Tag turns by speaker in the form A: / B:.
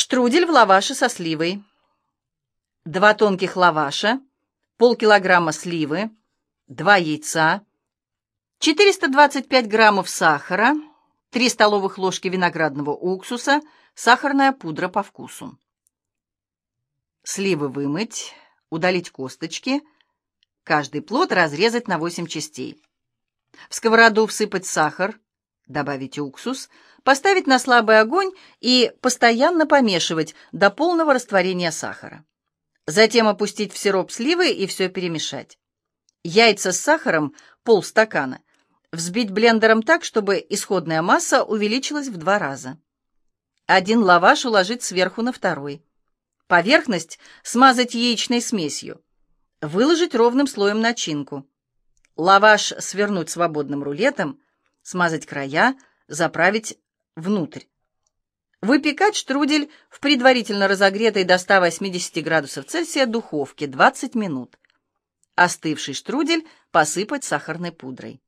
A: Штрудель в лаваше со сливой. Два тонких лаваша, полкилограмма сливы, два яйца, 425 граммов сахара, 3 столовых ложки виноградного уксуса, сахарная пудра по вкусу. Сливы вымыть, удалить косточки, каждый плод разрезать на 8 частей. В сковороду всыпать сахар, добавить уксус, поставить на слабый огонь и постоянно помешивать до полного растворения сахара. Затем опустить в сироп сливы и все перемешать. Яйца с сахаром полстакана взбить блендером так, чтобы исходная масса увеличилась в два раза. Один лаваш уложить сверху на второй. Поверхность смазать яичной смесью. Выложить ровным слоем начинку. Лаваш свернуть свободным рулетом, смазать края, заправить внутрь. Выпекать штрудель в предварительно разогретой до 180 градусов Цельсия духовке 20 минут. Остывший штрудель посыпать сахарной пудрой.